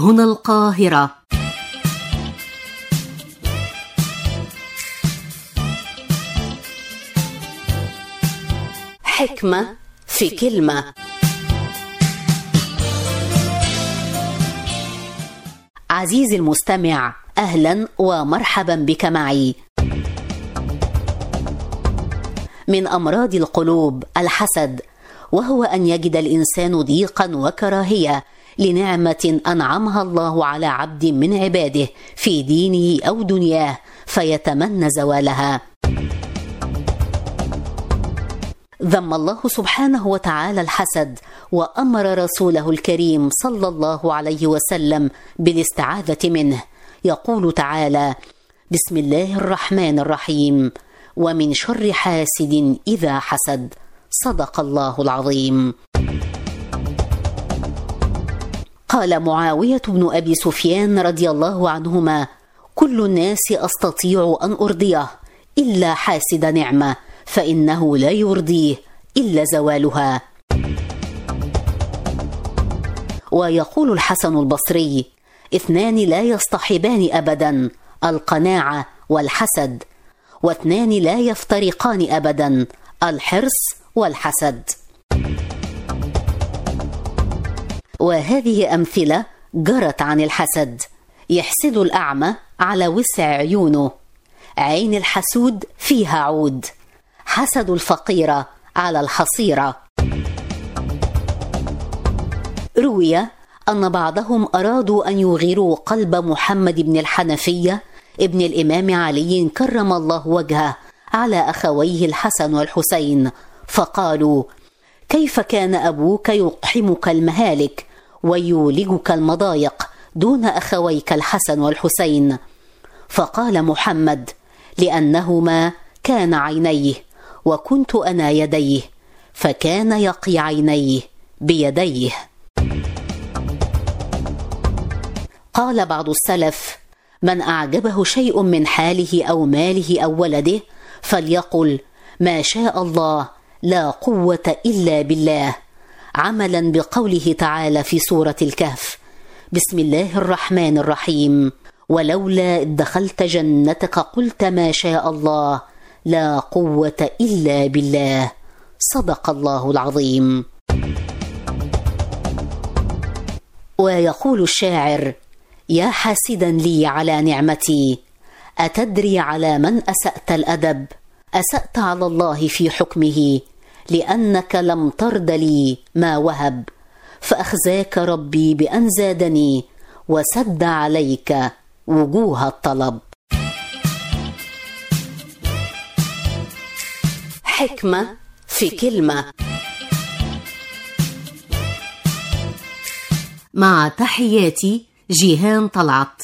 هنا القاهرة. حكمة في كلمة. عزيزي المستمع أهلا ومرحبا بك معي. من أمراض القلوب الحسد وهو أن يجد الإنسان ضيقا وكراهية لنعمة أنعمها الله على عبد من عباده في دينه أو دنياه فيتمنى زوالها. ذم الله سبحانه وتعالى الحسد وأمر رسوله الكريم صلى الله عليه وسلم بالاستعاذة منه. يقول تعالى بسم الله الرحمن الرحيم. ومن شر حاسد إذا حسد. صدق الله العظيم. قال معاوية بن أبي سفيان رضي الله عنهما كل الناس أستطيع أن أرضيه إلا حاسد نعمة فإنه لا يرضيه إلا زوالها. ويقول الحسن البصري اثنان لا يصطحبان ابدا القناعة والحسد واثنان لا يفترقان ابدا الحرص والحسد. وهذه أمثلة جرت عن الحسد. يحسد الأعمى على وسع عيونه. عين الحسود فيها عود. حسد الفقيره على الحصيره روي أن بعضهم أرادوا أن يغيروا قلب محمد بن الحنفيه ابن الإمام علي كرم الله وجهه على أخويه الحسن والحسين. فقالوا كيف كان أبوك يقحمك المهالك ويولجك المضايق دون أخويك الحسن والحسين. فقال محمد لأنهما كان عينيه وكنت أنا يديه فكان يقي عينيه بيديه. قال بعض السلف من أعجبه شيء من حاله أو ماله أو ولده فليقل ما شاء الله لا قوة إلا بالله. عملا بقوله تعالى في سورة الكهف. بسم الله الرحمن الرحيم. ولولا إذ دخلت جنتك قلت ما شاء الله لا قوة إلا بالله. صدق الله العظيم. ويقول الشاعر يا حاسدا لي على نعمتي. أتدري على من أسأت الأدب؟ أسأت على الله في حكمه. لأنك لم ترد لي ما وهب فأخزاك ربي بأن زادني وسد عليك وجوه الطلب. حكمة في كلمة. مع تحياتي جيهان طلعت.